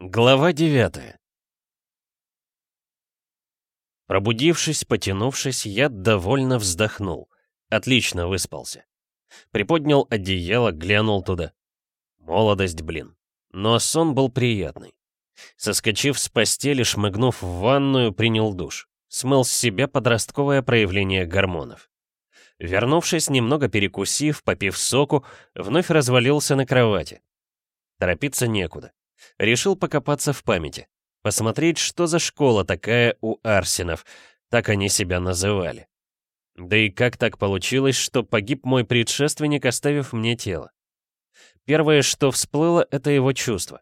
Глава 9 Пробудившись, потянувшись, я довольно вздохнул. Отлично выспался. Приподнял одеяло, глянул туда. Молодость, блин. Но сон был приятный. Соскочив с постели, шмыгнув в ванную, принял душ. Смыл с себя подростковое проявление гормонов. Вернувшись, немного перекусив, попив соку, вновь развалился на кровати. Торопиться некуда. Решил покопаться в памяти. Посмотреть, что за школа такая у Арсенов, так они себя называли. Да и как так получилось, что погиб мой предшественник, оставив мне тело? Первое, что всплыло, это его чувство.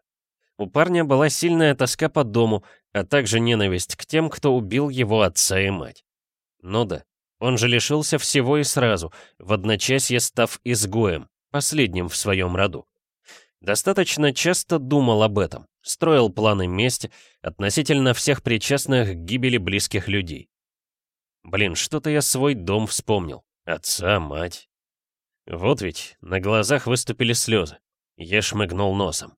У парня была сильная тоска по дому, а также ненависть к тем, кто убил его отца и мать. Ну да, он же лишился всего и сразу, в одночасье став изгоем, последним в своем роду. Достаточно часто думал об этом, строил планы мести относительно всех причастных к гибели близких людей. Блин, что-то я свой дом вспомнил. Отца, мать. Вот ведь, на глазах выступили слезы. Я шмыгнул носом.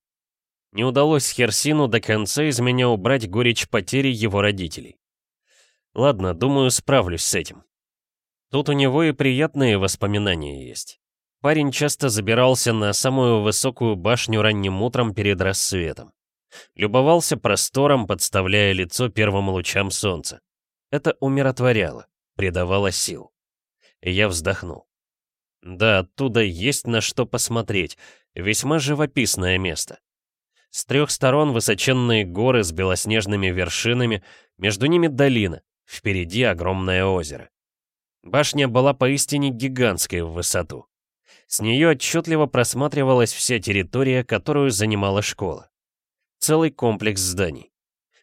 Не удалось Херсину до конца из меня убрать горечь потери его родителей. Ладно, думаю, справлюсь с этим. Тут у него и приятные воспоминания есть. Парень часто забирался на самую высокую башню ранним утром перед рассветом. Любовался простором, подставляя лицо первым лучам солнца. Это умиротворяло, придавало сил. Я вздохнул. Да, оттуда есть на что посмотреть. Весьма живописное место. С трех сторон высоченные горы с белоснежными вершинами, между ними долина, впереди огромное озеро. Башня была поистине гигантской в высоту. С нее отчетливо просматривалась вся территория, которую занимала школа. Целый комплекс зданий.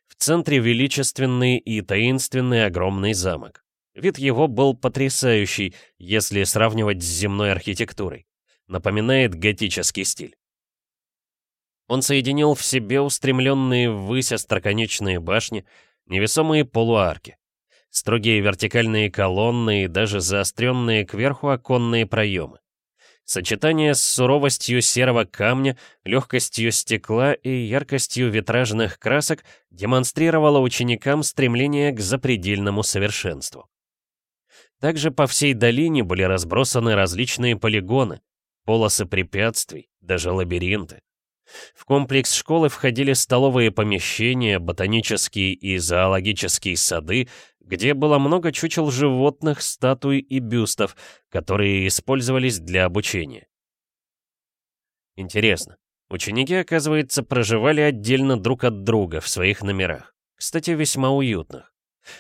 В центре величественный и таинственный огромный замок. Вид его был потрясающий, если сравнивать с земной архитектурой. Напоминает готический стиль. Он соединил в себе устремленные ввысь остроконечные башни, невесомые полуарки, строгие вертикальные колонны и даже заостренные кверху оконные проемы. Сочетание с суровостью серого камня, легкостью стекла и яркостью витражных красок демонстрировало ученикам стремление к запредельному совершенству. Также по всей долине были разбросаны различные полигоны, полосы препятствий, даже лабиринты. В комплекс школы входили столовые помещения, ботанические и зоологические сады, где было много чучел животных, статуй и бюстов, которые использовались для обучения. Интересно, ученики, оказывается, проживали отдельно друг от друга в своих номерах, кстати, весьма уютных.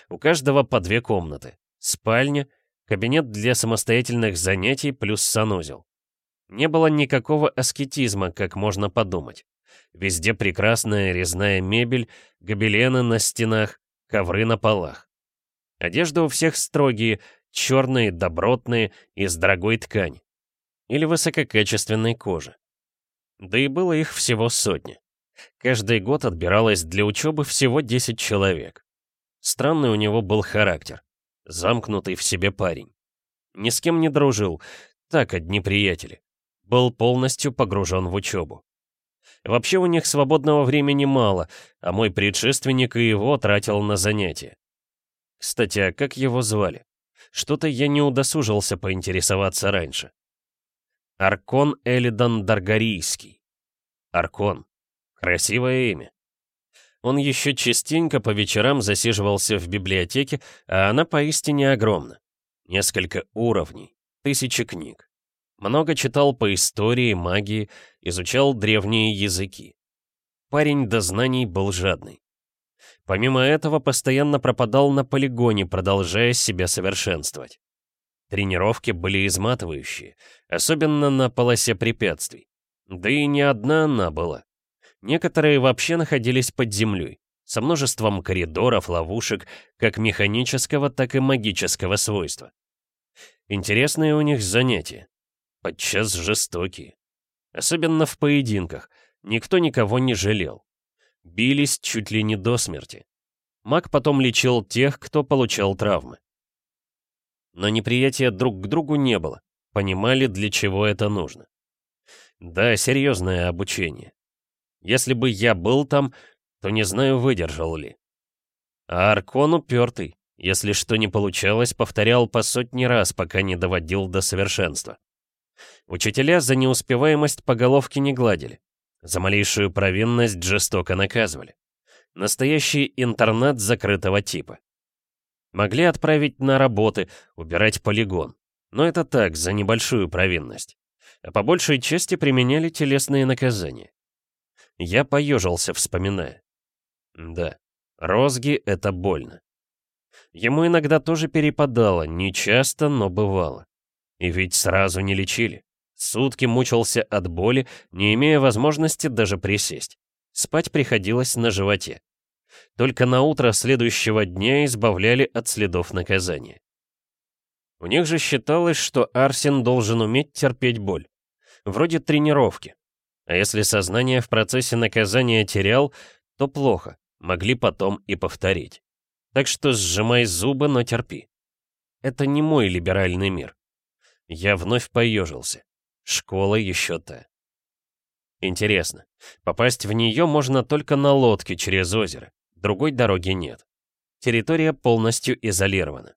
У каждого по две комнаты, спальня, кабинет для самостоятельных занятий плюс санузел. Не было никакого аскетизма, как можно подумать. Везде прекрасная резная мебель, гобелены на стенах, ковры на полах. Одежда у всех строгие, черные, добротные, из дорогой ткани. Или высококачественной кожи. Да и было их всего сотни. Каждый год отбиралось для учебы всего 10 человек. Странный у него был характер. Замкнутый в себе парень. Ни с кем не дружил, так одни приятели был полностью погружен в учебу. Вообще у них свободного времени мало, а мой предшественник и его тратил на занятия. Кстати, а как его звали? Что-то я не удосужился поинтересоваться раньше. Аркон Элидан Даргарийский. Аркон. Красивое имя. Он еще частенько по вечерам засиживался в библиотеке, а она поистине огромна. Несколько уровней, тысячи книг. Много читал по истории, магии, изучал древние языки. Парень до знаний был жадный. Помимо этого, постоянно пропадал на полигоне, продолжая себя совершенствовать. Тренировки были изматывающие, особенно на полосе препятствий. Да и не одна она была. Некоторые вообще находились под землей, со множеством коридоров, ловушек, как механического, так и магического свойства. Интересные у них занятия подчас жестокие. Особенно в поединках. Никто никого не жалел. Бились чуть ли не до смерти. Маг потом лечил тех, кто получал травмы. Но неприятия друг к другу не было. Понимали, для чего это нужно. Да, серьезное обучение. Если бы я был там, то не знаю, выдержал ли. А Аркон упертый. Если что не получалось, повторял по сотни раз, пока не доводил до совершенства. Учителя за неуспеваемость по головке не гладили. За малейшую провинность жестоко наказывали. Настоящий интернат закрытого типа. Могли отправить на работы, убирать полигон. Но это так, за небольшую провинность. А по большей части применяли телесные наказания. Я поежился, вспоминая. Да, розги — это больно. Ему иногда тоже перепадало, не часто, но бывало. И ведь сразу не лечили. Сутки мучился от боли, не имея возможности даже присесть. Спать приходилось на животе. Только на утро следующего дня избавляли от следов наказания. У них же считалось, что Арсен должен уметь терпеть боль. Вроде тренировки. А если сознание в процессе наказания терял, то плохо, могли потом и повторить. Так что сжимай зубы, но терпи. Это не мой либеральный мир. Я вновь поежился. Школа еще та. Интересно, попасть в нее можно только на лодке через озеро. Другой дороги нет. Территория полностью изолирована.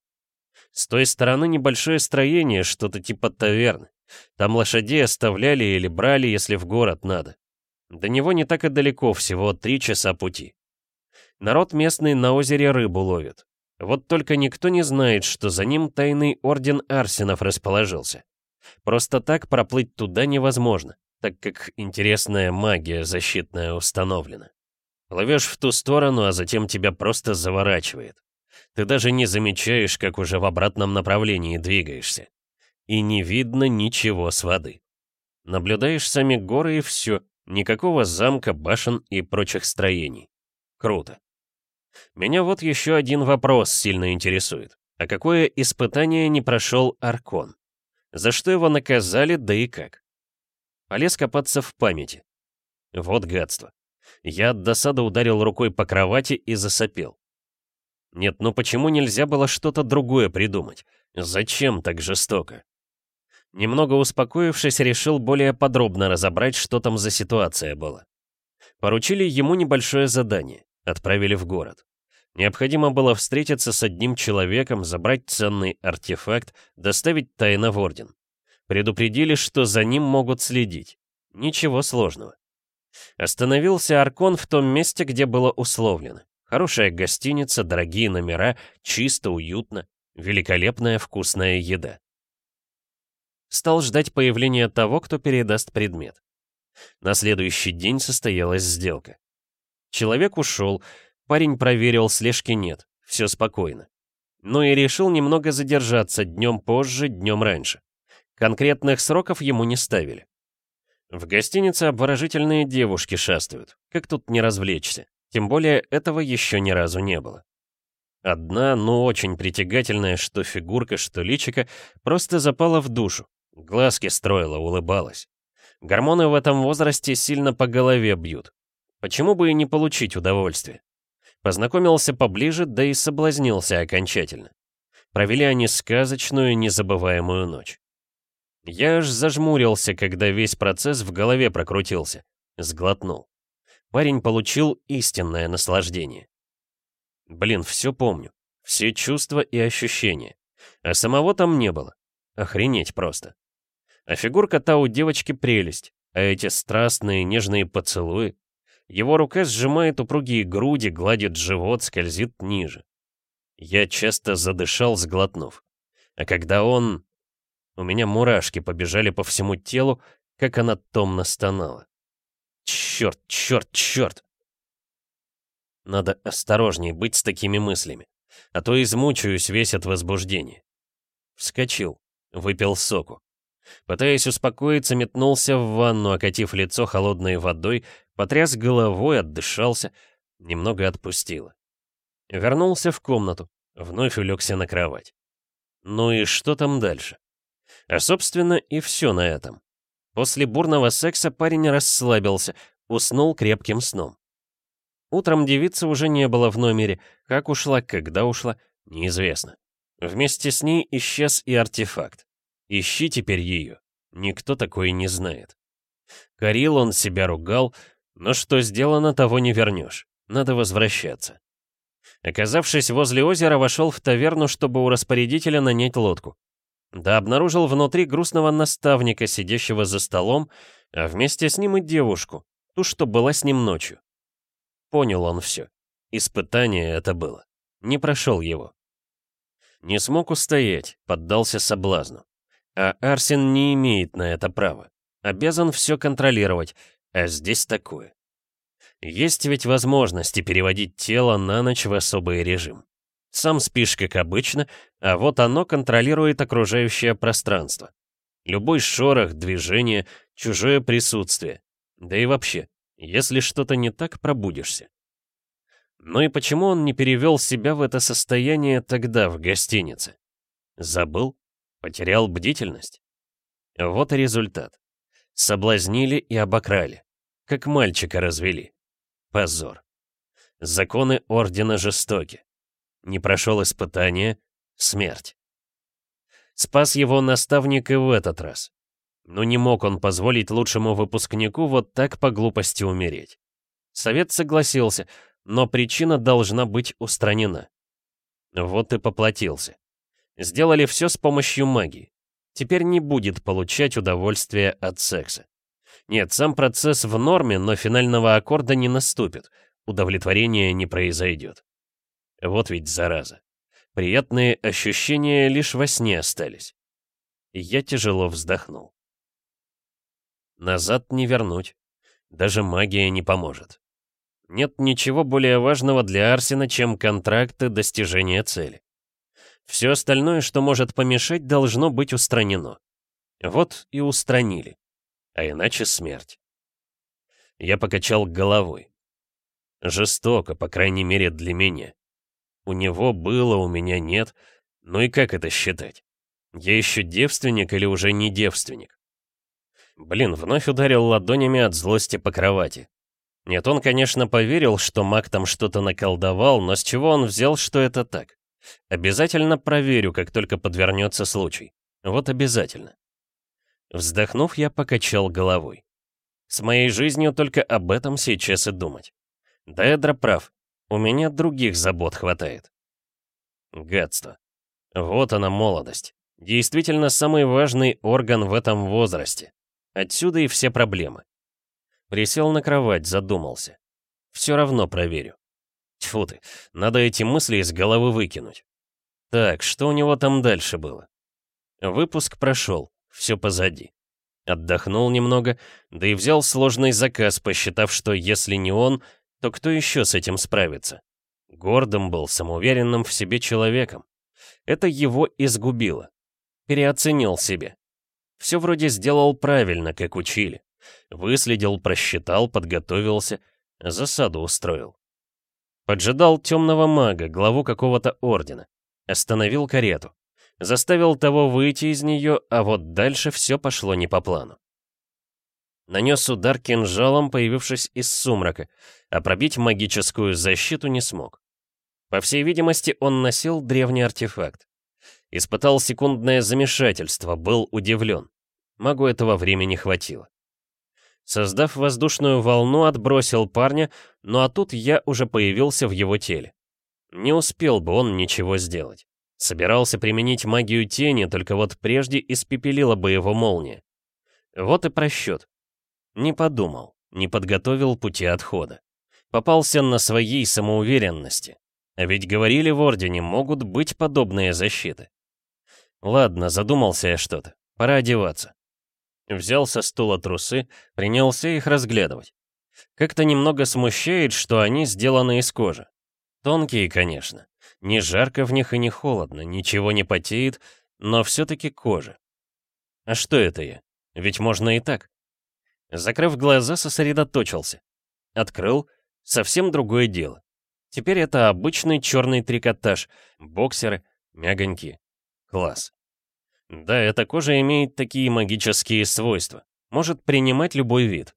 С той стороны небольшое строение, что-то типа таверны. Там лошадей оставляли или брали, если в город надо. До него не так и далеко, всего три часа пути. Народ местный на озере рыбу ловит. Вот только никто не знает, что за ним тайный орден Арсенов расположился. Просто так проплыть туда невозможно, так как интересная магия защитная установлена. Плывешь в ту сторону, а затем тебя просто заворачивает. Ты даже не замечаешь, как уже в обратном направлении двигаешься. И не видно ничего с воды. Наблюдаешь сами горы и все, никакого замка, башен и прочих строений. Круто. Меня вот еще один вопрос сильно интересует. А какое испытание не прошел Аркон? За что его наказали, да и как? Полез копаться в памяти. Вот гадство. Я от досады ударил рукой по кровати и засопел. Нет, ну почему нельзя было что-то другое придумать? Зачем так жестоко? Немного успокоившись, решил более подробно разобрать, что там за ситуация была. Поручили ему небольшое задание, отправили в город. Необходимо было встретиться с одним человеком, забрать ценный артефакт, доставить тайно в Орден. Предупредили, что за ним могут следить. Ничего сложного. Остановился Аркон в том месте, где было условлено. Хорошая гостиница, дорогие номера, чисто, уютно, великолепная вкусная еда. Стал ждать появления того, кто передаст предмет. На следующий день состоялась сделка. Человек ушел, Парень проверил, слежки нет, все спокойно. Но и решил немного задержаться днем позже, днем раньше. Конкретных сроков ему не ставили. В гостинице обворожительные девушки шастают. Как тут не развлечься? Тем более этого еще ни разу не было. Одна, ну очень притягательная, что фигурка, что личика, просто запала в душу. Глазки строила, улыбалась. Гормоны в этом возрасте сильно по голове бьют. Почему бы и не получить удовольствие? Познакомился поближе, да и соблазнился окончательно. Провели они сказочную, незабываемую ночь. Я аж зажмурился, когда весь процесс в голове прокрутился. Сглотнул. Парень получил истинное наслаждение. Блин, все помню. Все чувства и ощущения. А самого там не было. Охренеть просто. А фигурка та у девочки прелесть. А эти страстные нежные поцелуи. Его рука сжимает упругие груди, гладит живот, скользит ниже. Я часто задышал, сглотнув. А когда он... У меня мурашки побежали по всему телу, как она томно стонала. Черт, черт, черт! Надо осторожней быть с такими мыслями, а то измучаюсь весь от возбуждения. Вскочил, выпил соку. Пытаясь успокоиться, метнулся в ванну, окатив лицо холодной водой, потряс головой, отдышался, немного отпустило. Вернулся в комнату, вновь улегся на кровать. Ну и что там дальше? А собственно и все на этом. После бурного секса парень расслабился, уснул крепким сном. Утром девицы уже не было в номере, как ушла, когда ушла, неизвестно. Вместе с ней исчез и артефакт. Ищи теперь ее. Никто такой не знает. Корил он себя ругал, Но что сделано, того не вернешь. Надо возвращаться. Оказавшись возле озера, вошел в таверну, чтобы у распорядителя нанять лодку. Да обнаружил внутри грустного наставника, сидящего за столом, а вместе с ним и девушку, ту, что была с ним ночью. Понял он все. Испытание это было. Не прошел его. Не смог устоять, поддался соблазну. А Арсен не имеет на это права. Обязан все контролировать, а здесь такое. Есть ведь возможности переводить тело на ночь в особый режим. Сам спишь, как обычно, а вот оно контролирует окружающее пространство. Любой шорох, движение, чужое присутствие. Да и вообще, если что-то не так, пробудишься. Ну и почему он не перевел себя в это состояние тогда в гостинице? Забыл? Потерял бдительность? Вот и результат. Соблазнили и обокрали. Как мальчика развели. Позор. Законы Ордена жестоки. Не прошел испытание — смерть. Спас его наставник и в этот раз. Но не мог он позволить лучшему выпускнику вот так по глупости умереть. Совет согласился, но причина должна быть устранена. Вот и поплатился. Сделали все с помощью магии. Теперь не будет получать удовольствие от секса. Нет, сам процесс в норме, но финального аккорда не наступит. Удовлетворения не произойдет. Вот ведь зараза. Приятные ощущения лишь во сне остались. Я тяжело вздохнул. Назад не вернуть. Даже магия не поможет. Нет ничего более важного для Арсена, чем контракты достижения цели. Все остальное, что может помешать, должно быть устранено. Вот и устранили. А иначе смерть. Я покачал головой. Жестоко, по крайней мере, для меня. У него было, у меня нет. Ну и как это считать? Я еще девственник или уже не девственник? Блин, вновь ударил ладонями от злости по кровати. Нет, он, конечно, поверил, что маг там что-то наколдовал, но с чего он взял, что это так? Обязательно проверю, как только подвернется случай. Вот обязательно. Вздохнув, я покачал головой. С моей жизнью только об этом сейчас и думать. Да Эдра прав. У меня других забот хватает. Гадство. Вот она молодость. Действительно самый важный орган в этом возрасте. Отсюда и все проблемы. Присел на кровать, задумался. Все равно проверю. Тьфу ты, надо эти мысли из головы выкинуть. Так, что у него там дальше было? Выпуск прошел, все позади. Отдохнул немного, да и взял сложный заказ, посчитав, что если не он, то кто еще с этим справится? Гордым был, самоуверенным в себе человеком. Это его изгубило. Переоценил себе. Все вроде сделал правильно, как учили. Выследил, просчитал, подготовился, засаду устроил. Поджидал темного мага, главу какого-то ордена. Остановил карету. Заставил того выйти из нее, а вот дальше все пошло не по плану. Нанес удар кинжалом, появившись из сумрака, а пробить магическую защиту не смог. По всей видимости, он носил древний артефакт. Испытал секундное замешательство, был удивлен. Магу этого времени хватило. Создав воздушную волну, отбросил парня, ну а тут я уже появился в его теле. Не успел бы он ничего сделать. Собирался применить магию тени, только вот прежде испепелила бы его молния. Вот и просчет. Не подумал, не подготовил пути отхода. Попался на своей самоуверенности. А ведь говорили в Ордене, могут быть подобные защиты. Ладно, задумался я что-то. Пора одеваться. Взял со стула трусы, принялся их разглядывать. Как-то немного смущает, что они сделаны из кожи. Тонкие, конечно. Не жарко в них и не холодно, ничего не потеет, но все-таки кожа. А что это я? Ведь можно и так. Закрыв глаза, сосредоточился. Открыл. Совсем другое дело. Теперь это обычный черный трикотаж, боксеры, мягонькие. Класс. Да, эта кожа имеет такие магические свойства. Может принимать любой вид.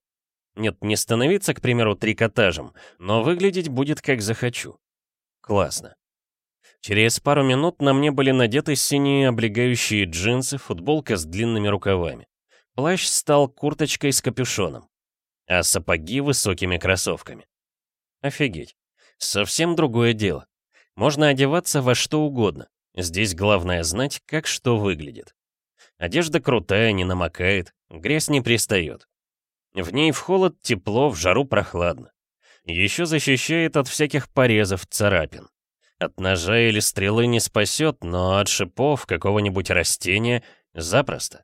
Нет, не становиться, к примеру, трикотажем, но выглядеть будет как захочу. Классно. Через пару минут на мне были надеты синие облегающие джинсы, футболка с длинными рукавами. Плащ стал курточкой с капюшоном. а сапоги высокими кроссовками. Офигеть. Совсем другое дело. Можно одеваться во что угодно. Здесь главное знать, как что выглядит. Одежда крутая, не намокает, грязь не пристает. В ней в холод тепло, в жару прохладно. Еще защищает от всяких порезов, царапин. От ножа или стрелы не спасет, но от шипов какого-нибудь растения запросто.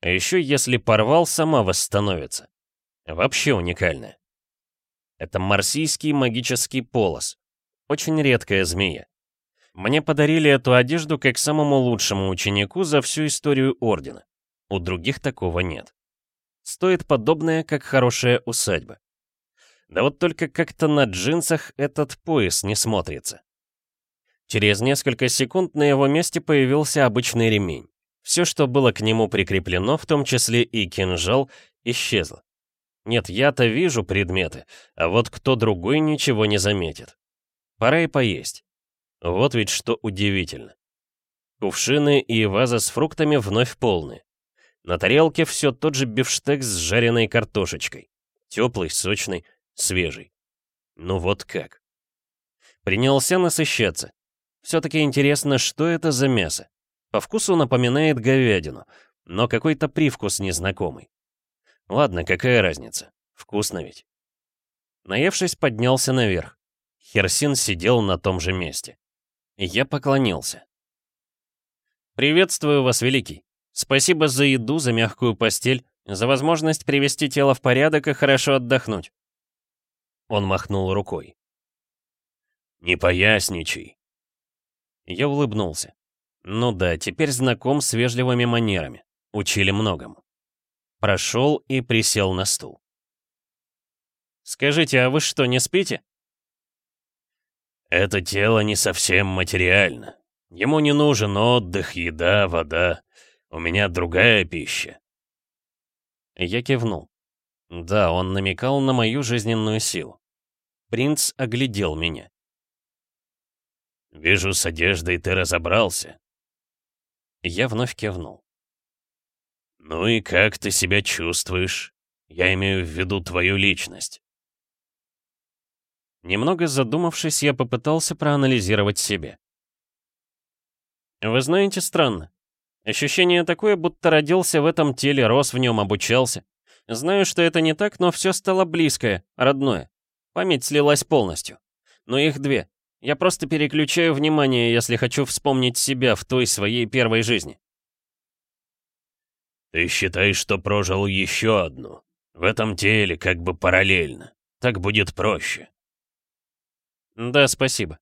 А еще если порвал, сама восстановится. Вообще уникальная. Это марсийский магический полос. Очень редкая змея. Мне подарили эту одежду как самому лучшему ученику за всю историю Ордена. У других такого нет. Стоит подобное, как хорошая усадьба. Да вот только как-то на джинсах этот пояс не смотрится. Через несколько секунд на его месте появился обычный ремень. Все, что было к нему прикреплено, в том числе и кинжал, исчезло. Нет, я-то вижу предметы, а вот кто другой ничего не заметит. Пора и поесть. Вот ведь что удивительно. Кувшины и ваза с фруктами вновь полны. На тарелке все тот же бифштекс с жареной картошечкой. Теплый, сочный, свежий. Ну вот как. Принялся насыщаться. Все-таки интересно, что это за мясо. По вкусу напоминает говядину, но какой-то привкус незнакомый. Ладно, какая разница? Вкусно ведь. Наевшись, поднялся наверх. Херсин сидел на том же месте. Я поклонился. «Приветствую вас, Великий. Спасибо за еду, за мягкую постель, за возможность привести тело в порядок и хорошо отдохнуть». Он махнул рукой. «Не поясничай». Я улыбнулся. Ну да, теперь знаком с вежливыми манерами. Учили многому. Прошел и присел на стул. «Скажите, а вы что, не спите?» «Это тело не совсем материально. Ему не нужен отдых, еда, вода. У меня другая пища». Я кивнул. Да, он намекал на мою жизненную силу. Принц оглядел меня. «Вижу, с одеждой ты разобрался». Я вновь кивнул. «Ну и как ты себя чувствуешь? Я имею в виду твою личность». Немного задумавшись, я попытался проанализировать себя. Вы знаете, странно. Ощущение такое, будто родился в этом теле, рос в нем, обучался. Знаю, что это не так, но все стало близкое, родное. Память слилась полностью. Но их две. Я просто переключаю внимание, если хочу вспомнить себя в той своей первой жизни. Ты считаешь, что прожил еще одну? В этом теле как бы параллельно. Так будет проще. Да, спасибо.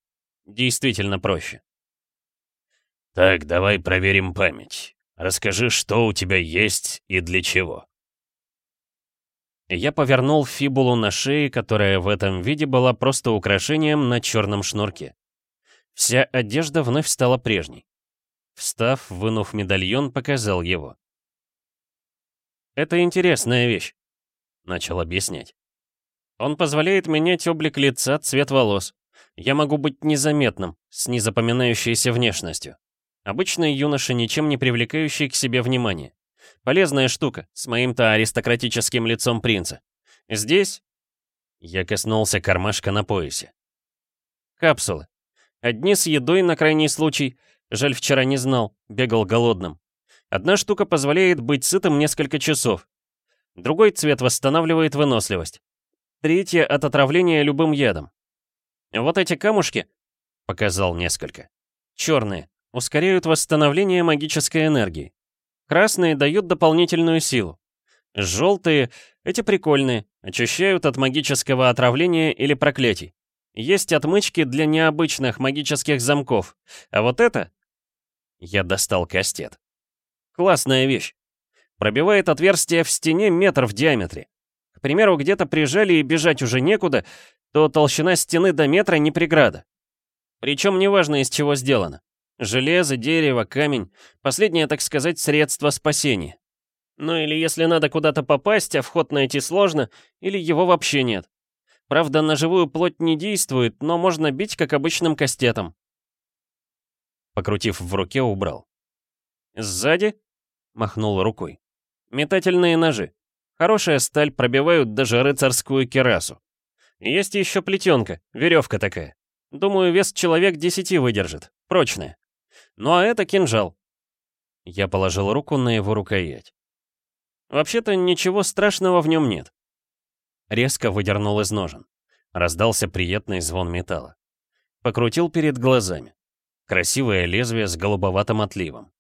Действительно проще. Так, давай проверим память. Расскажи, что у тебя есть и для чего. Я повернул фибулу на шее, которая в этом виде была просто украшением на черном шнурке. Вся одежда вновь стала прежней. Встав, вынув медальон, показал его. «Это интересная вещь», — начал объяснять. «Он позволяет менять облик лица, цвет волос. Я могу быть незаметным, с незапоминающейся внешностью. Обычный юноша, ничем не привлекающий к себе внимания. Полезная штука, с моим-то аристократическим лицом принца. Здесь... Я коснулся кармашка на поясе. Капсулы. Одни с едой на крайний случай. Жаль, вчера не знал, бегал голодным. Одна штука позволяет быть сытым несколько часов. Другой цвет восстанавливает выносливость. Третья от отравления любым ядом. Вот эти камушки, показал несколько, черные, ускоряют восстановление магической энергии. Красные дают дополнительную силу. Желтые, эти прикольные, очищают от магического отравления или проклятий. Есть отмычки для необычных магических замков. А вот это... Я достал кастет. Классная вещь. Пробивает отверстие в стене метр в диаметре. К примеру, где-то прижали и бежать уже некуда, то толщина стены до метра не преграда. Причем неважно из чего сделано. Железо, дерево, камень. Последнее, так сказать, средство спасения. Ну или если надо куда-то попасть, а вход найти сложно, или его вообще нет. Правда, на живую плоть не действует, но можно бить как обычным кастетом. Покрутив в руке, убрал. «Сзади?» — махнул рукой. «Метательные ножи. Хорошая сталь, пробивают даже рыцарскую керасу. Есть еще плетенка, веревка такая. Думаю, вес человек десяти выдержит. Прочная. Ну а это кинжал. Я положил руку на его рукоять. Вообще-то ничего страшного в нем нет. Резко выдернул из ножен. Раздался приятный звон металла. Покрутил перед глазами. Красивое лезвие с голубоватым отливом.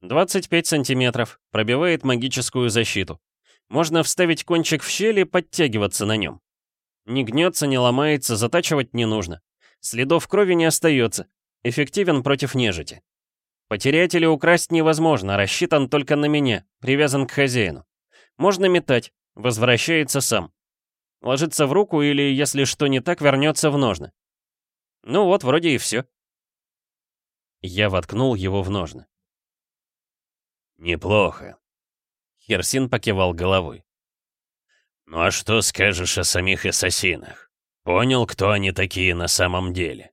25 сантиметров, пробивает магическую защиту. Можно вставить кончик в щель и подтягиваться на нем. Не гнется, не ломается, затачивать не нужно. Следов крови не остается. Эффективен против нежити. Потерять или украсть невозможно, рассчитан только на меня, привязан к хозяину. Можно метать, возвращается сам. Ложится в руку или, если что не так, вернется в ножны. Ну вот, вроде и все. Я воткнул его в ножны. «Неплохо», Херсин покивал головой. «Ну а что скажешь о самих ассасинах? Понял, кто они такие на самом деле?»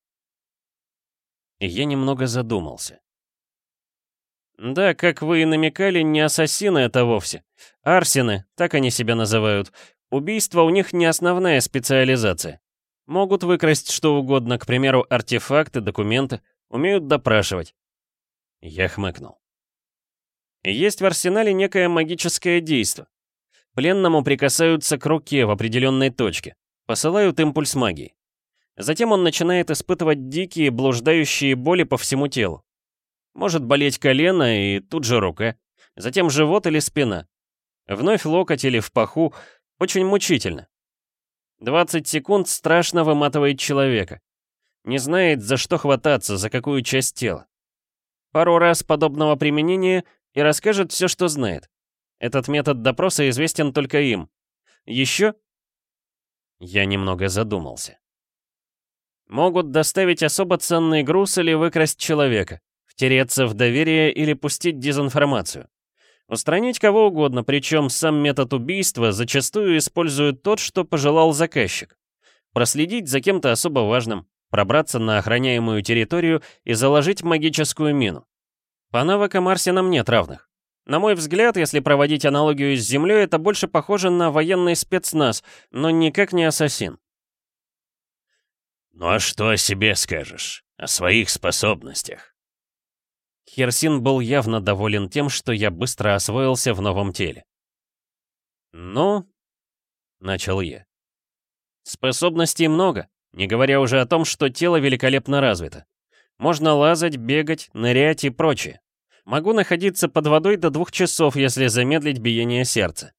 Я немного задумался. Да, как вы и намекали, не ассасины это вовсе. Арсены, так они себя называют. Убийство у них не основная специализация. Могут выкрасть что угодно, к примеру, артефакты, документы. Умеют допрашивать. Я хмыкнул. Есть в арсенале некое магическое действо. Пленному прикасаются к руке в определенной точке, посылают импульс магии. Затем он начинает испытывать дикие, блуждающие боли по всему телу. Может болеть колено и тут же рука, затем живот или спина. Вновь локоть или в паху, очень мучительно. 20 секунд страшно выматывает человека. Не знает, за что хвататься, за какую часть тела. Пару раз подобного применения и расскажет все, что знает. Этот метод допроса известен только им. Еще? Я немного задумался. Могут доставить особо ценный груз или выкрасть человека, втереться в доверие или пустить дезинформацию. Устранить кого угодно, причем сам метод убийства зачастую используют тот, что пожелал заказчик. Проследить за кем-то особо важным, пробраться на охраняемую территорию и заложить магическую мину. По навыкам Арсенам нет равных. На мой взгляд, если проводить аналогию с Землей, это больше похоже на военный спецназ, но никак не ассасин. «Ну а что о себе скажешь? О своих способностях?» Херсин был явно доволен тем, что я быстро освоился в новом теле. «Ну...» — начал я. «Способностей много, не говоря уже о том, что тело великолепно развито. Можно лазать, бегать, нырять и прочее. Могу находиться под водой до двух часов, если замедлить биение сердца.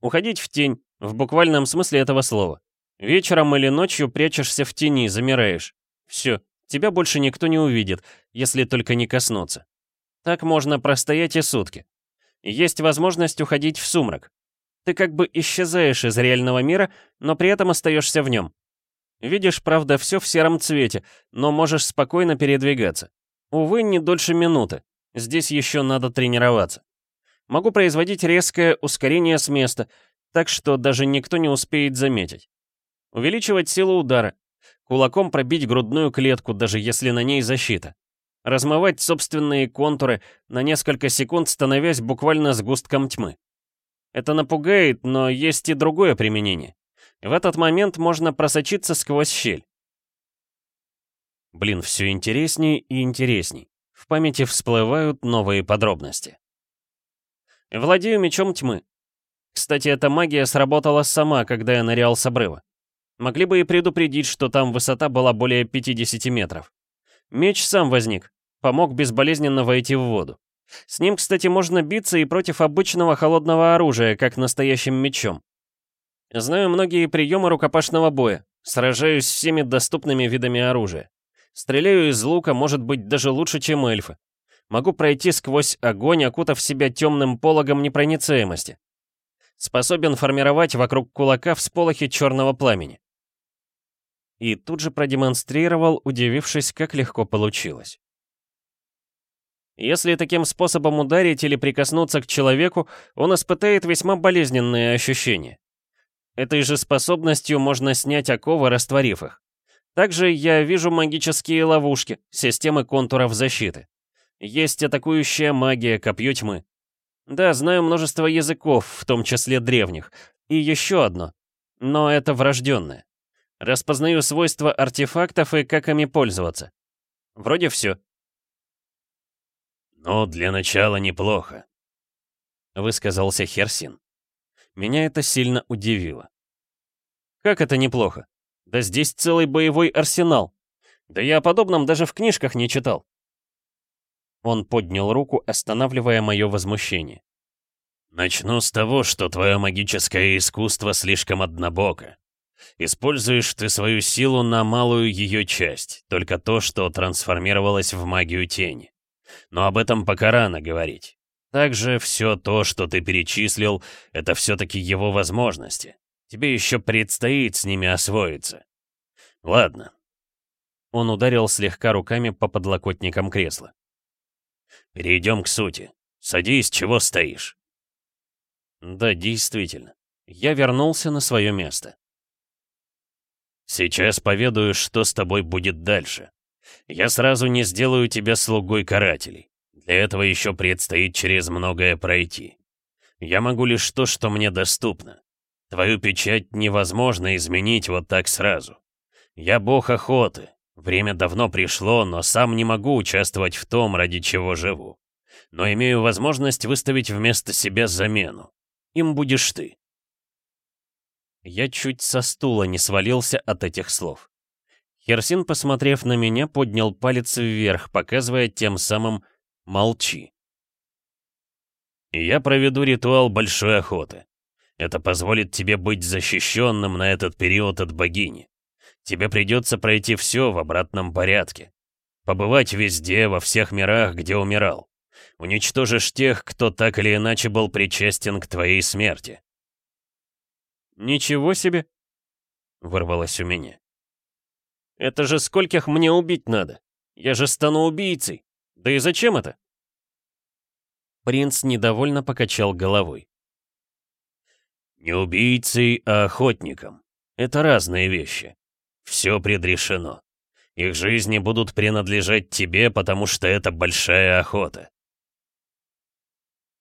Уходить в тень, в буквальном смысле этого слова. Вечером или ночью прячешься в тени, замираешь. Все, тебя больше никто не увидит, если только не коснуться. Так можно простоять и сутки. Есть возможность уходить в сумрак. Ты как бы исчезаешь из реального мира, но при этом остаешься в нем. Видишь, правда, все в сером цвете, но можешь спокойно передвигаться. Увы, не дольше минуты. Здесь еще надо тренироваться. Могу производить резкое ускорение с места, так что даже никто не успеет заметить. Увеличивать силу удара. Кулаком пробить грудную клетку, даже если на ней защита. Размывать собственные контуры, на несколько секунд становясь буквально сгустком тьмы. Это напугает, но есть и другое применение. В этот момент можно просочиться сквозь щель. Блин, все интересней и интересней. Памяти всплывают новые подробности. Владею мечом тьмы. Кстати, эта магия сработала сама, когда я нырял с обрыва. Могли бы и предупредить, что там высота была более 50 метров. Меч сам возник, помог безболезненно войти в воду. С ним, кстати, можно биться и против обычного холодного оружия, как настоящим мечом. Знаю многие приемы рукопашного боя. Сражаюсь всеми доступными видами оружия. Стреляю из лука, может быть, даже лучше, чем эльфы. Могу пройти сквозь огонь, окутав себя темным пологом непроницаемости. Способен формировать вокруг кулака всполохи черного пламени. И тут же продемонстрировал, удивившись, как легко получилось. Если таким способом ударить или прикоснуться к человеку, он испытает весьма болезненные ощущения. Этой же способностью можно снять оковы, растворив их. Также я вижу магические ловушки, системы контуров защиты. Есть атакующая магия, копье тьмы. Да, знаю множество языков, в том числе древних. И еще одно. Но это врожденное. Распознаю свойства артефактов и как ими пользоваться. Вроде все. «Ну, для начала неплохо», — высказался Херсин. Меня это сильно удивило. Как это неплохо? Да здесь целый боевой арсенал. Да я о подобном даже в книжках не читал. Он поднял руку, останавливая мое возмущение. «Начну с того, что твое магическое искусство слишком однобоко. Используешь ты свою силу на малую ее часть, только то, что трансформировалось в магию тени. Но об этом пока рано говорить. Также все то, что ты перечислил, это все-таки его возможности. Тебе еще предстоит с ними освоиться. Ладно. Он ударил слегка руками по подлокотникам кресла. Перейдем к сути. Садись, чего стоишь? Да, действительно. Я вернулся на свое место. Сейчас поведаю, что с тобой будет дальше. Я сразу не сделаю тебя слугой карателей. Для этого еще предстоит через многое пройти. Я могу лишь то, что мне доступно. Твою печать невозможно изменить вот так сразу. Я бог охоты. Время давно пришло, но сам не могу участвовать в том, ради чего живу. Но имею возможность выставить вместо себя замену. Им будешь ты. Я чуть со стула не свалился от этих слов. Херсин, посмотрев на меня, поднял палец вверх, показывая тем самым Молчи. Я проведу ритуал большой охоты. Это позволит тебе быть защищенным на этот период от богини. Тебе придется пройти все в обратном порядке. Побывать везде, во всех мирах, где умирал. Уничтожишь тех, кто так или иначе был причастен к твоей смерти. «Ничего себе!» — вырвалось у меня. «Это же скольких мне убить надо? Я же стану убийцей!» Да и зачем это? Принц недовольно покачал головой. Не убийцей, а охотником. Это разные вещи. Все предрешено. Их жизни будут принадлежать тебе, потому что это большая охота.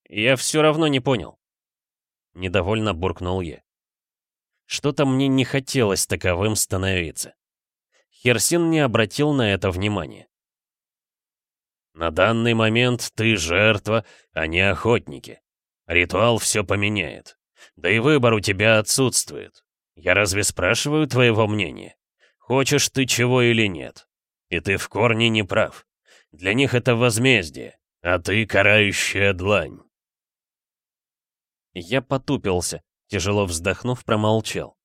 Я все равно не понял. Недовольно буркнул я. Что-то мне не хотелось таковым становиться. Херсин не обратил на это внимания. На данный момент ты жертва, а не охотники. Ритуал все поменяет. Да и выбор у тебя отсутствует. Я разве спрашиваю твоего мнения? Хочешь ты чего или нет? И ты в корне не прав. Для них это возмездие, а ты карающая длань. Я потупился, тяжело вздохнув, промолчал.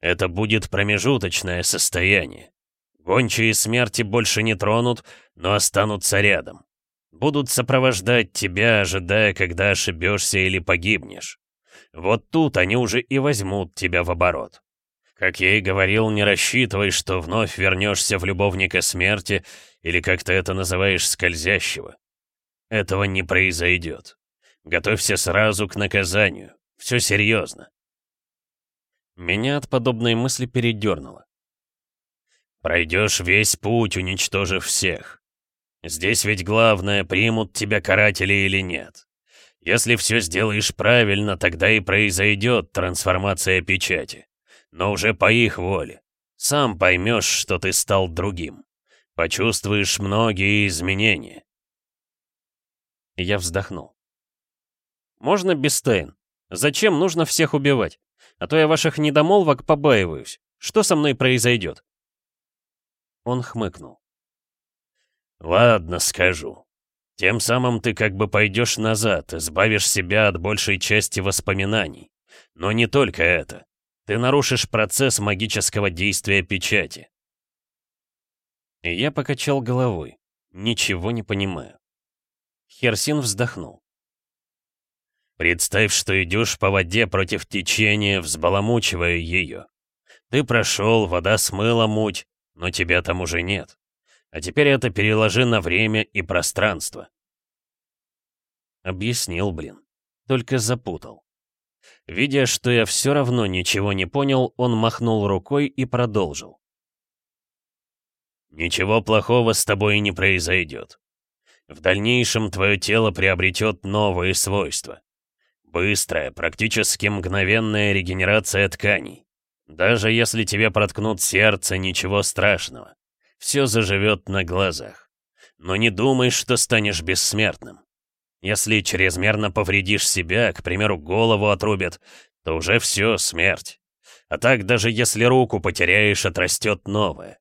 Это будет промежуточное состояние. Гончие смерти больше не тронут, но останутся рядом. Будут сопровождать тебя, ожидая, когда ошибешься или погибнешь. Вот тут они уже и возьмут тебя в оборот. Как я и говорил, не рассчитывай, что вновь вернешься в любовника смерти или, как ты это называешь, скользящего. Этого не произойдет. Готовься сразу к наказанию. Все серьезно. Меня от подобной мысли передернуло. Пройдешь весь путь, уничтожив всех. Здесь ведь главное, примут тебя каратели или нет. Если все сделаешь правильно, тогда и произойдет трансформация печати. Но уже по их воле. Сам поймешь, что ты стал другим. Почувствуешь многие изменения. Я вздохнул. «Можно без тайн? Зачем нужно всех убивать? А то я ваших недомолвок побаиваюсь. Что со мной произойдет?» Он хмыкнул. «Ладно, скажу. Тем самым ты как бы пойдешь назад, избавишь себя от большей части воспоминаний. Но не только это. Ты нарушишь процесс магического действия печати». И я покачал головой. Ничего не понимаю. Херсин вздохнул. Представь, что идешь по воде против течения, взбаламучивая ее. Ты прошел, вода смыла муть, но тебя там уже нет. А теперь это переложи на время и пространство. Объяснил, блин. Только запутал. Видя, что я все равно ничего не понял, он махнул рукой и продолжил. «Ничего плохого с тобой не произойдет. В дальнейшем твое тело приобретет новые свойства. Быстрая, практически мгновенная регенерация тканей. Даже если тебе проткнут сердце, ничего страшного. Все заживет на глазах. Но не думай, что станешь бессмертным. Если чрезмерно повредишь себя, к примеру, голову отрубят, то уже все, смерть. А так, даже если руку потеряешь, отрастет новая.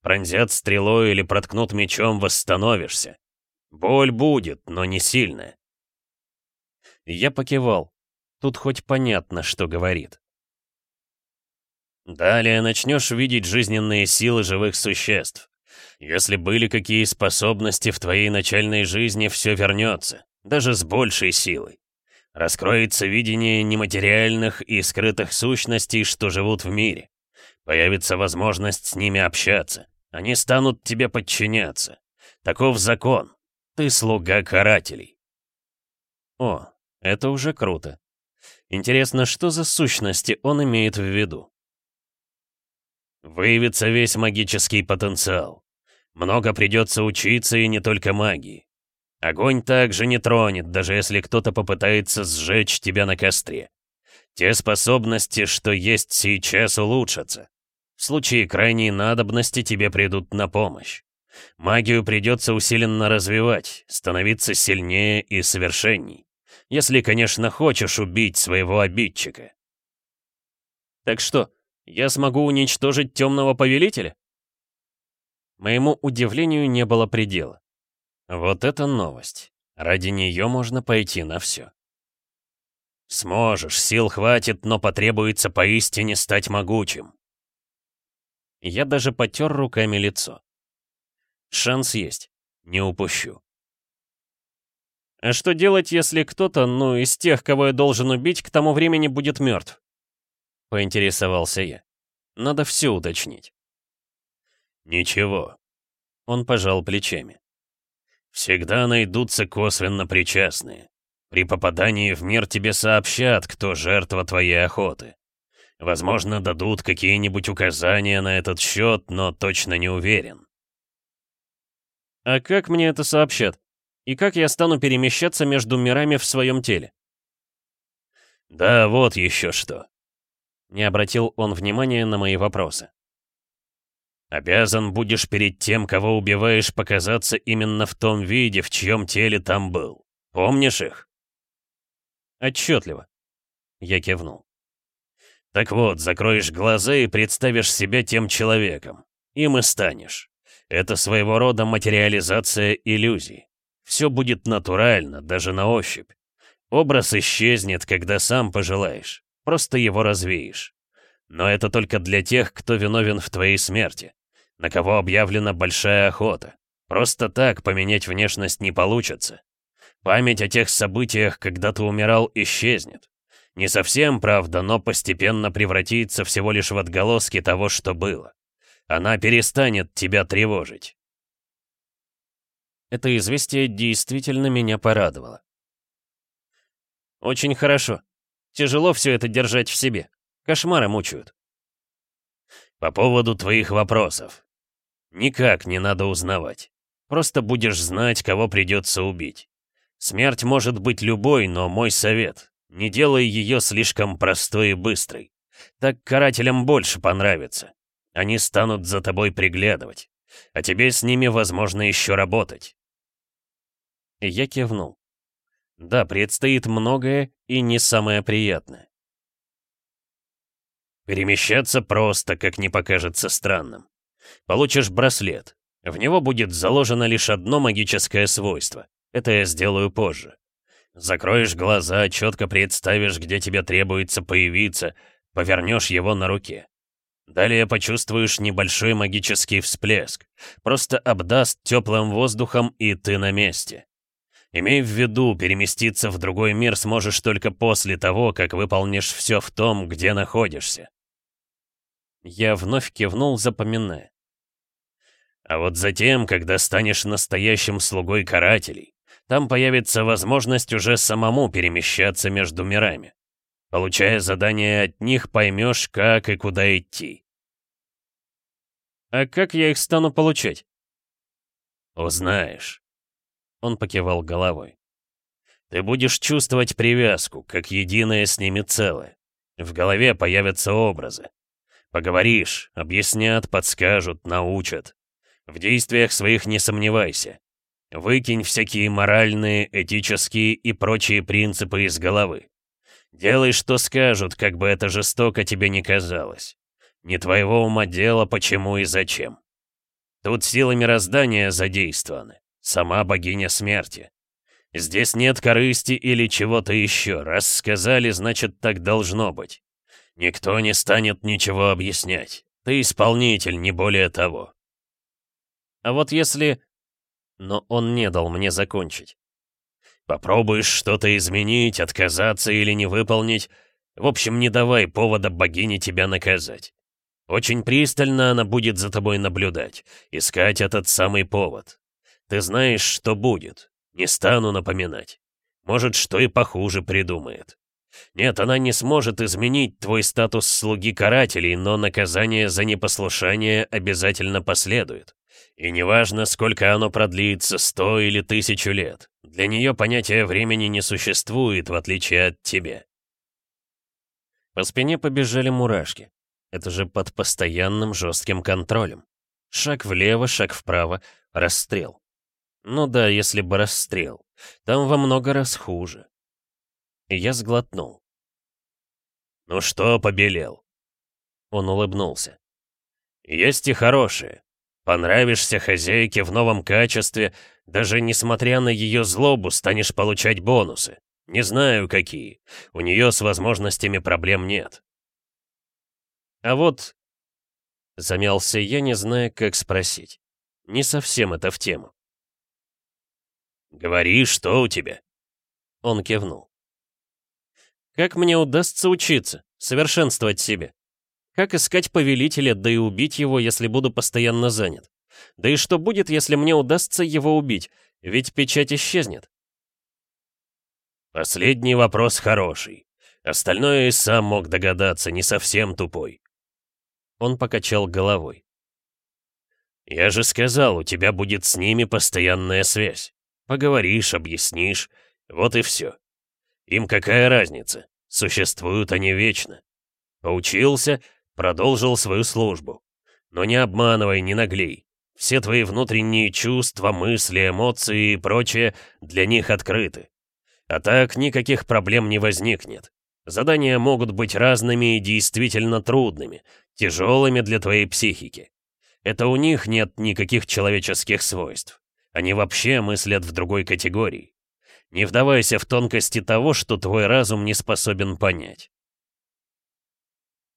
Пронзят стрелой или проткнут мечом, восстановишься. Боль будет, но не сильная. Я покивал. Тут хоть понятно, что говорит. Далее начнешь видеть жизненные силы живых существ. Если были какие способности в твоей начальной жизни, все вернется, даже с большей силой. Раскроется видение нематериальных и скрытых сущностей, что живут в мире. Появится возможность с ними общаться. Они станут тебе подчиняться. Таков закон. Ты слуга карателей. О, это уже круто. Интересно, что за сущности он имеет в виду? Выявится весь магический потенциал. Много придется учиться и не только магии. Огонь также не тронет, даже если кто-то попытается сжечь тебя на костре. Те способности, что есть сейчас, улучшатся. В случае крайней надобности тебе придут на помощь. Магию придется усиленно развивать, становиться сильнее и совершенней. Если, конечно, хочешь убить своего обидчика. Так что, я смогу уничтожить темного повелителя? Моему удивлению не было предела. Вот это новость. Ради нее можно пойти на все. Сможешь, сил хватит, но потребуется поистине стать могучим. Я даже потер руками лицо. Шанс есть. Не упущу. А что делать, если кто-то, ну, из тех, кого я должен убить, к тому времени будет мертв? Поинтересовался я. Надо все уточнить. Ничего. Он пожал плечами. Всегда найдутся косвенно причастные. При попадании в мир тебе сообщат, кто жертва твоей охоты. Возможно, дадут какие-нибудь указания на этот счет, но точно не уверен. А как мне это сообщат? И как я стану перемещаться между мирами в своем теле? Да, вот еще что. Не обратил он внимания на мои вопросы. Обязан будешь перед тем, кого убиваешь, показаться именно в том виде, в чьем теле там был. Помнишь их? Отчетливо. Я кивнул. Так вот, закроешь глаза и представишь себя тем человеком. Им и станешь. Это своего рода материализация иллюзий. Все будет натурально, даже на ощупь. Образ исчезнет, когда сам пожелаешь. Просто его развеешь. Но это только для тех, кто виновен в твоей смерти. На кого объявлена большая охота. Просто так поменять внешность не получится. Память о тех событиях, когда ты умирал, исчезнет. Не совсем, правда, но постепенно превратится всего лишь в отголоски того, что было. Она перестанет тебя тревожить. Это известие действительно меня порадовало. Очень хорошо. Тяжело все это держать в себе. Кошмары мучают. По поводу твоих вопросов. Никак не надо узнавать. Просто будешь знать, кого придется убить. Смерть может быть любой, но мой совет не делай ее слишком простой и быстрой. Так карателям больше понравится. Они станут за тобой приглядывать. А тебе с ними, возможно, еще работать. И я кивнул. Да, предстоит многое и не самое приятное. Перемещаться просто, как не покажется странным. Получишь браслет. В него будет заложено лишь одно магическое свойство. Это я сделаю позже. Закроешь глаза, четко представишь, где тебе требуется появиться, повернешь его на руке. Далее почувствуешь небольшой магический всплеск. Просто обдаст теплым воздухом, и ты на месте. Имей в виду, переместиться в другой мир сможешь только после того, как выполнишь все в том, где находишься. Я вновь кивнул, запоминая. А вот затем, когда станешь настоящим слугой карателей, там появится возможность уже самому перемещаться между мирами. Получая задания от них, поймешь, как и куда идти. А как я их стану получать? Узнаешь. Он покивал головой. Ты будешь чувствовать привязку, как единое с ними целое. В голове появятся образы. Поговоришь, объяснят, подскажут, научат. В действиях своих не сомневайся. Выкинь всякие моральные, этические и прочие принципы из головы. Делай, что скажут, как бы это жестоко тебе не казалось. Не твоего ума дело, почему и зачем. Тут силы мироздания задействованы, сама богиня смерти. Здесь нет корысти или чего-то еще. Раз сказали, значит, так должно быть. Никто не станет ничего объяснять. Ты исполнитель, не более того. А вот если... Но он не дал мне закончить. Попробуешь что-то изменить, отказаться или не выполнить. В общем, не давай повода богине тебя наказать. Очень пристально она будет за тобой наблюдать, искать этот самый повод. Ты знаешь, что будет. Не стану напоминать. Может, что и похуже придумает. Нет, она не сможет изменить твой статус слуги карателей, но наказание за непослушание обязательно последует. И неважно, сколько оно продлится, сто или тысячу лет. Для нее понятия времени не существует, в отличие от тебя. По спине побежали мурашки. Это же под постоянным жестким контролем. Шаг влево, шаг вправо, расстрел. Ну да, если бы расстрел. Там во много раз хуже. И я сглотнул. «Ну что, побелел?» Он улыбнулся. «Есть и хорошие. Понравишься хозяйке в новом качестве, даже несмотря на ее злобу, станешь получать бонусы. Не знаю, какие. У нее с возможностями проблем нет. А вот... Замялся я, не зная, как спросить. Не совсем это в тему. «Говори, что у тебя?» Он кивнул. «Как мне удастся учиться, совершенствовать себя? Как искать повелителя, да и убить его, если буду постоянно занят? Да и что будет, если мне удастся его убить? Ведь печать исчезнет. Последний вопрос хороший. Остальное и сам мог догадаться, не совсем тупой. Он покачал головой. «Я же сказал, у тебя будет с ними постоянная связь. Поговоришь, объяснишь, вот и все. Им какая разница? Существуют они вечно. Поучился, Продолжил свою службу. Но не обманывай, не наглей. Все твои внутренние чувства, мысли, эмоции и прочее для них открыты. А так никаких проблем не возникнет. Задания могут быть разными и действительно трудными, тяжелыми для твоей психики. Это у них нет никаких человеческих свойств. Они вообще мыслят в другой категории. Не вдавайся в тонкости того, что твой разум не способен понять.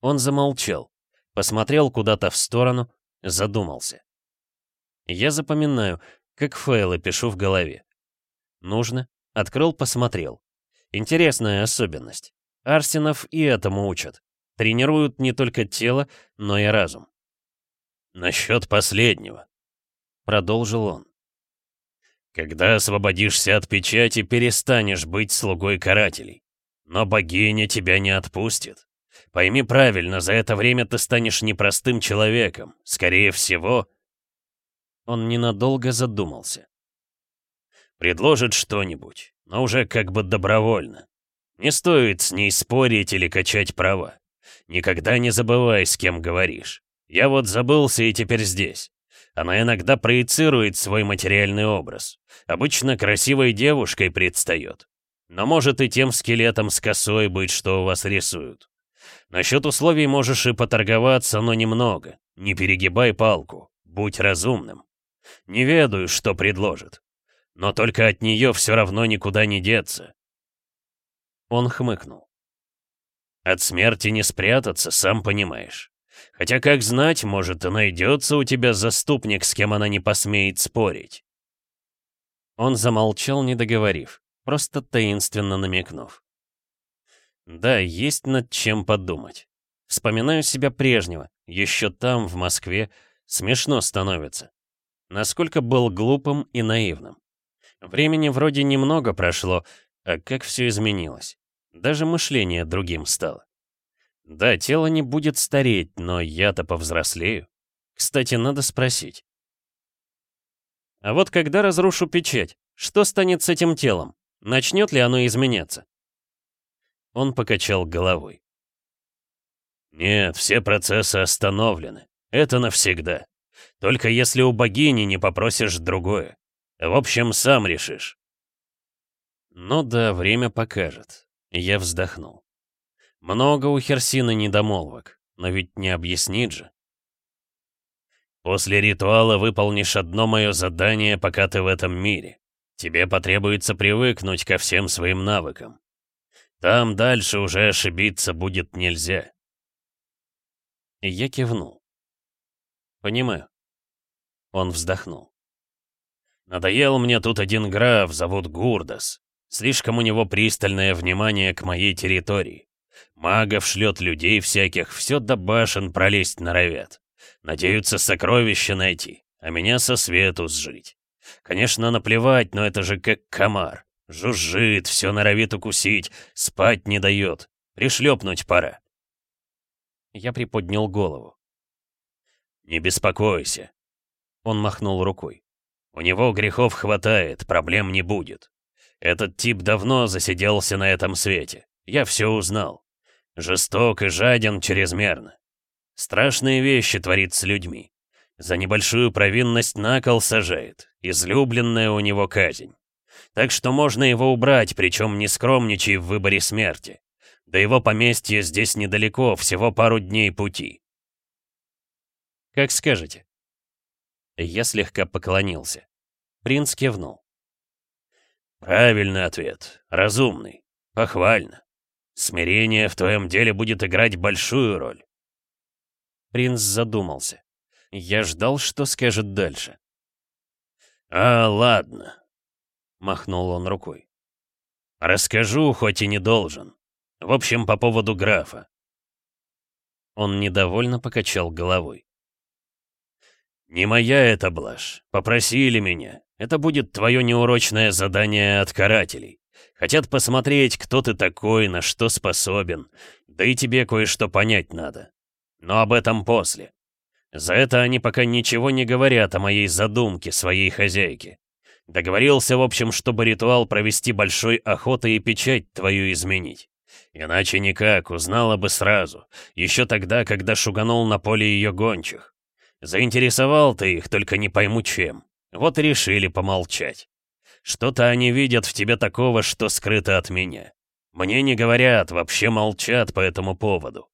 Он замолчал, посмотрел куда-то в сторону, задумался. Я запоминаю, как файлы пишу в голове. Нужно, открыл, посмотрел. Интересная особенность. Арсенов и этому учат. Тренируют не только тело, но и разум. «Насчет последнего», — продолжил он. «Когда освободишься от печати, перестанешь быть слугой карателей. Но богиня тебя не отпустит. Пойми правильно, за это время ты станешь непростым человеком. Скорее всего...» Он ненадолго задумался. «Предложит что-нибудь, но уже как бы добровольно. Не стоит с ней спорить или качать права. Никогда не забывай, с кем говоришь. Я вот забылся и теперь здесь. Она иногда проецирует свой материальный образ. Обычно красивой девушкой предстает. Но может и тем скелетом с косой быть, что у вас рисуют. Насчет условий можешь и поторговаться, но немного. Не перегибай палку, будь разумным. Не ведаю, что предложит. Но только от нее все равно никуда не деться. Он хмыкнул. От смерти не спрятаться, сам понимаешь. Хотя, как знать, может, и найдется у тебя заступник, с кем она не посмеет спорить. Он замолчал, не договорив, просто таинственно намекнув. Да, есть над чем подумать. Вспоминаю себя прежнего, еще там, в Москве, смешно становится. Насколько был глупым и наивным. Времени вроде немного прошло, а как все изменилось. Даже мышление другим стало. Да, тело не будет стареть, но я-то повзрослею. Кстати, надо спросить. А вот когда разрушу печать, Что станет с этим телом? Начнет ли оно изменяться? Он покачал головой. Нет, все процессы остановлены. Это навсегда. Только если у богини не попросишь другое. В общем, сам решишь. Ну да, время покажет. Я вздохнул. Много у Херсина недомолвок, но ведь не объяснит же. После ритуала выполнишь одно мое задание, пока ты в этом мире. Тебе потребуется привыкнуть ко всем своим навыкам. Там дальше уже ошибиться будет нельзя. И я кивнул. Понимаю. Он вздохнул. Надоел мне тут один граф, зовут Гурдас. Слишком у него пристальное внимание к моей территории. Магов шлет людей всяких, все до башен пролезть норовят. Надеются сокровища найти, а меня со свету сжить. Конечно, наплевать, но это же как комар. Жужжит, все норовит укусить, спать не дает. Пришлепнуть пора. Я приподнял голову. «Не беспокойся», — он махнул рукой. «У него грехов хватает, проблем не будет. Этот тип давно засиделся на этом свете. Я все узнал. Жесток и жаден чрезмерно. Страшные вещи творит с людьми. За небольшую провинность на кол сажает. Излюбленная у него казнь. Так что можно его убрать, причем не скромничай в выборе смерти. До его поместья здесь недалеко, всего пару дней пути. «Как скажете». Я слегка поклонился. Принц кивнул. «Правильный ответ. Разумный. Похвально. Смирение в твоем деле будет играть большую роль». Принц задумался. Я ждал, что скажет дальше. «А, ладно», — махнул он рукой. «Расскажу, хоть и не должен. В общем, по поводу графа». Он недовольно покачал головой. «Не моя это блажь. Попросили меня. Это будет твое неурочное задание от карателей. Хотят посмотреть, кто ты такой, на что способен. Да и тебе кое-что понять надо. Но об этом после. За это они пока ничего не говорят о моей задумке, своей хозяйке. Договорился, в общем, чтобы ритуал провести большой охотой и печать твою изменить. Иначе никак, узнала бы сразу. Еще тогда, когда шуганул на поле ее гончих. Заинтересовал ты их, только не пойму чем. Вот и решили помолчать. Что-то они видят в тебе такого, что скрыто от меня. Мне не говорят, вообще молчат по этому поводу.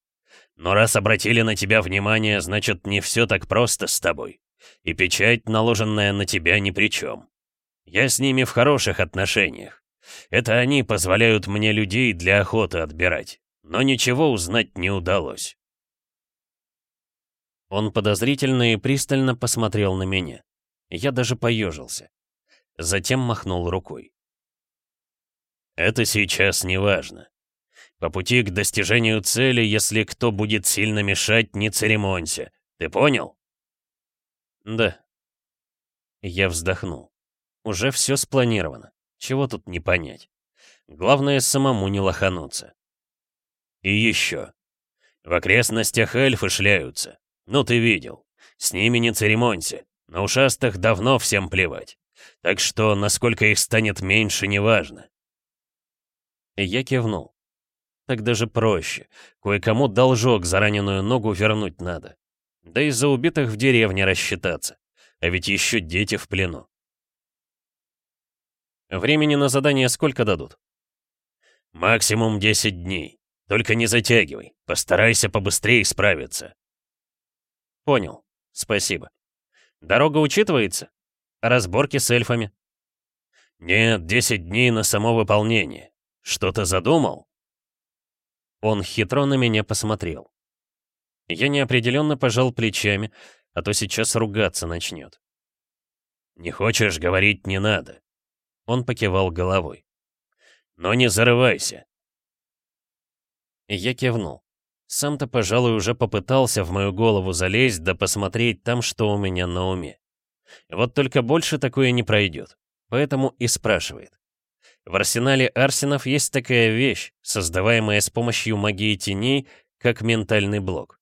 Но раз обратили на тебя внимание, значит, не все так просто с тобой. И печать, наложенная на тебя, ни при чем. Я с ними в хороших отношениях. Это они позволяют мне людей для охоты отбирать. Но ничего узнать не удалось. Он подозрительно и пристально посмотрел на меня. Я даже поежился. Затем махнул рукой. «Это сейчас не важно. По пути к достижению цели, если кто будет сильно мешать, не церемонься. Ты понял? Да. Я вздохнул. Уже все спланировано. Чего тут не понять? Главное, самому не лохануться. И еще. В окрестностях эльфы шляются. Ну, ты видел. С ними не церемонься. На ушастых давно всем плевать. Так что, насколько их станет меньше, неважно. Я кивнул. Так даже проще. Кое-кому должок за раненую ногу вернуть надо. Да и за убитых в деревне рассчитаться. А ведь еще дети в плену. Времени на задание сколько дадут? Максимум 10 дней. Только не затягивай. Постарайся побыстрее справиться. Понял. Спасибо. Дорога учитывается? Разборки с эльфами? Нет, 10 дней на само выполнение. Что-то задумал? Он хитро на меня посмотрел. Я неопределенно пожал плечами, а то сейчас ругаться начнет. «Не хочешь говорить, не надо». Он покивал головой. «Но не зарывайся». Я кивнул. Сам-то, пожалуй, уже попытался в мою голову залезть, да посмотреть там, что у меня на уме. Вот только больше такое не пройдет. Поэтому и спрашивает. В арсенале Арсенов есть такая вещь, создаваемая с помощью магии теней, как ментальный блок.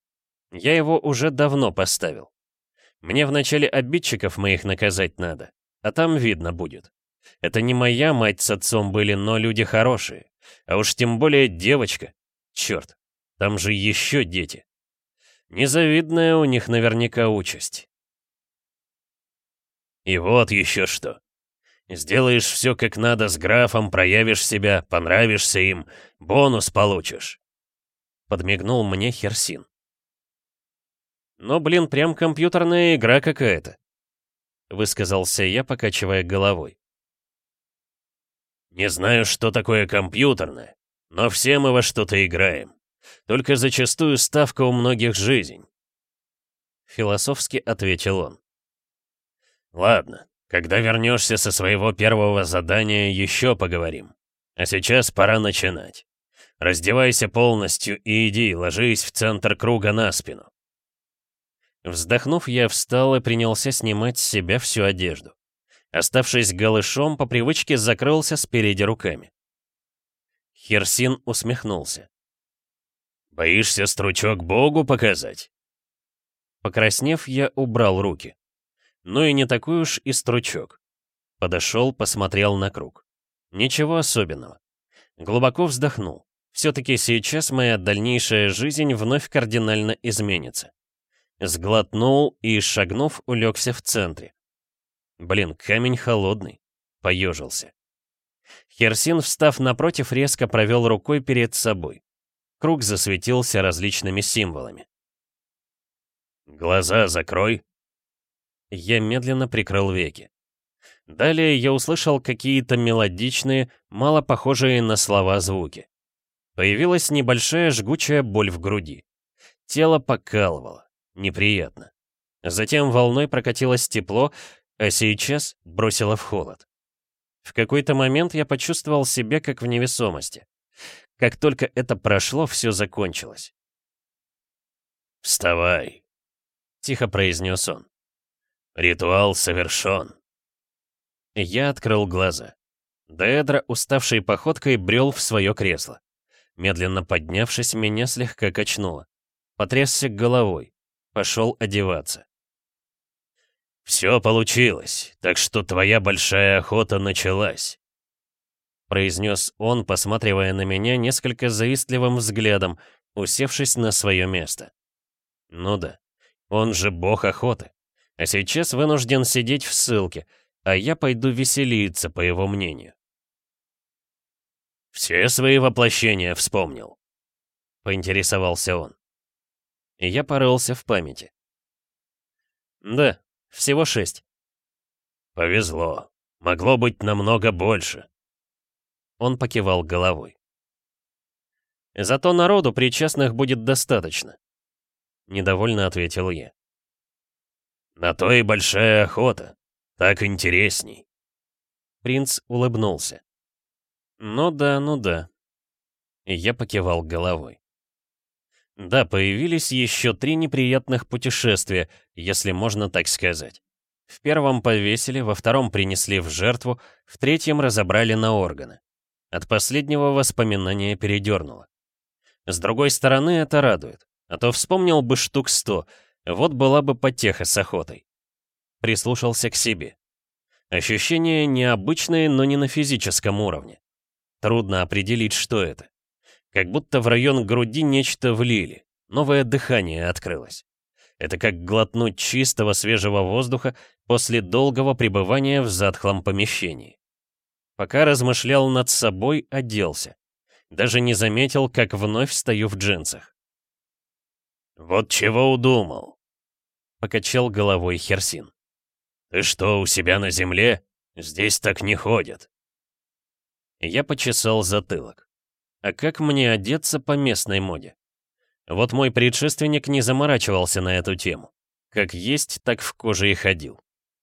Я его уже давно поставил. Мне вначале обидчиков моих наказать надо, а там видно будет. Это не моя мать с отцом были, но люди хорошие. А уж тем более девочка. Черт, там же еще дети. Незавидная у них наверняка участь. И вот еще что. Сделаешь все как надо с графом, проявишь себя, понравишься им, бонус получишь. Подмигнул мне Херсин. Но, блин, прям компьютерная игра какая-то. Высказался я, покачивая головой. Не знаю, что такое компьютерное, но все мы во что-то играем. Только зачастую ставка у многих жизнь. Философски ответил он. Ладно, когда вернешься со своего первого задания, еще поговорим. А сейчас пора начинать. Раздевайся полностью и иди, ложись в центр круга на спину. Вздохнув, я встал и принялся снимать с себя всю одежду. Оставшись голышом, по привычке закрылся спереди руками. Херсин усмехнулся. «Боишься стручок Богу показать?» Покраснев, я убрал руки. Ну и не такой уж и стручок. Подошел, посмотрел на круг. Ничего особенного. Глубоко вздохнул. Все-таки сейчас моя дальнейшая жизнь вновь кардинально изменится. Сглотнул и, шагнув, улегся в центре. Блин, камень холодный. Поежился. Херсин, встав напротив, резко провел рукой перед собой. Круг засветился различными символами. «Глаза закрой!» Я медленно прикрыл веки. Далее я услышал какие-то мелодичные, мало похожие на слова звуки. Появилась небольшая жгучая боль в груди. Тело покалывало. Неприятно. Затем волной прокатилось тепло, а сейчас бросило в холод. В какой-то момент я почувствовал себя как в невесомости. Как только это прошло, все закончилось. «Вставай», — тихо произнес он. «Ритуал совершен». Я открыл глаза. Деэдра, уставшей походкой, брел в свое кресло. Медленно поднявшись, меня слегка качнуло. Потрясся головой. Пошел одеваться. «Все получилось, так что твоя большая охота началась», произнес он, посматривая на меня несколько завистливым взглядом, усевшись на свое место. «Ну да, он же бог охоты, а сейчас вынужден сидеть в ссылке, а я пойду веселиться, по его мнению». «Все свои воплощения вспомнил», — поинтересовался он. И я порылся в памяти. «Да, всего шесть». «Повезло. Могло быть намного больше». Он покивал головой. «Зато народу причастных будет достаточно», — недовольно ответил я. «На то и большая охота. Так интересней». Принц улыбнулся. «Ну да, ну да». И я покивал головой. Да, появились еще три неприятных путешествия, если можно так сказать. В первом повесили, во втором принесли в жертву, в третьем разобрали на органы. От последнего воспоминания передернуло. С другой стороны, это радует. А то вспомнил бы штук сто, вот была бы потеха с охотой. Прислушался к себе. Ощущения необычные, но не на физическом уровне. Трудно определить, что это. Как будто в район груди нечто влили, новое дыхание открылось. Это как глотнуть чистого свежего воздуха после долгого пребывания в затхлом помещении. Пока размышлял над собой, оделся. Даже не заметил, как вновь стою в джинсах. «Вот чего удумал?» — покачал головой Херсин. «Ты что, у себя на земле? Здесь так не ходят». Я почесал затылок. А как мне одеться по местной моде? Вот мой предшественник не заморачивался на эту тему. Как есть, так в коже и ходил.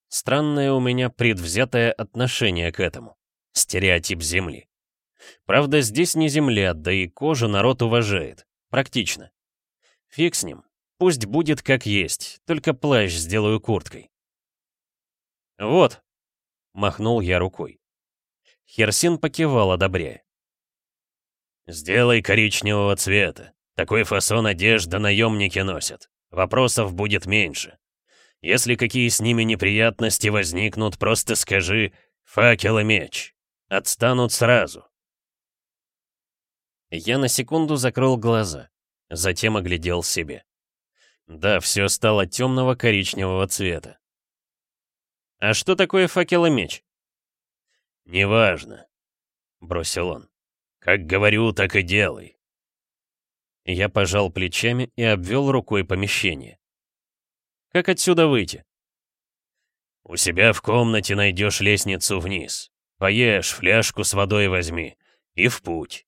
Странное у меня предвзятое отношение к этому. Стереотип Земли. Правда, здесь не Земля, да и кожу народ уважает. Практично. Фиг с ним. Пусть будет как есть, только плащ сделаю курткой. «Вот», — махнул я рукой. Херсин покивал, одобряя. «Сделай коричневого цвета. Такой фасон одежды наемники носят. Вопросов будет меньше. Если какие с ними неприятности возникнут, просто скажи Факел и меч. Отстанут сразу. Я на секунду закрыл глаза, затем оглядел себе. Да, все стало темного коричневого цвета. «А что такое факел и меч?» «Неважно», — бросил он. «Как говорю, так и делай». Я пожал плечами и обвел рукой помещение. «Как отсюда выйти?» «У себя в комнате найдешь лестницу вниз. Поешь, фляжку с водой возьми. И в путь».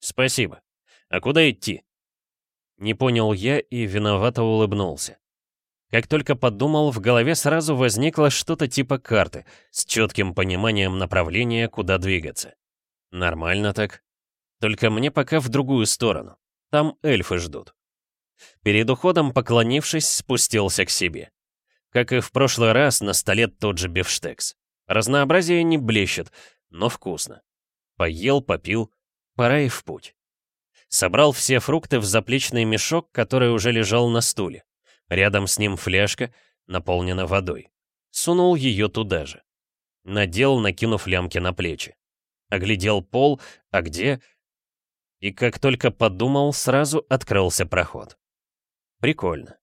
«Спасибо. А куда идти?» Не понял я и виновато улыбнулся. Как только подумал, в голове сразу возникло что-то типа карты, с четким пониманием направления, куда двигаться. Нормально так. Только мне пока в другую сторону. Там эльфы ждут. Перед уходом, поклонившись, спустился к себе. Как и в прошлый раз, на столе тот же бифштекс. Разнообразие не блещет, но вкусно. Поел, попил, пора и в путь. Собрал все фрукты в заплечный мешок, который уже лежал на стуле. Рядом с ним фляжка, наполнена водой. Сунул ее туда же. Надел, накинув лямки на плечи. Оглядел пол, а где... И как только подумал, сразу открылся проход. Прикольно.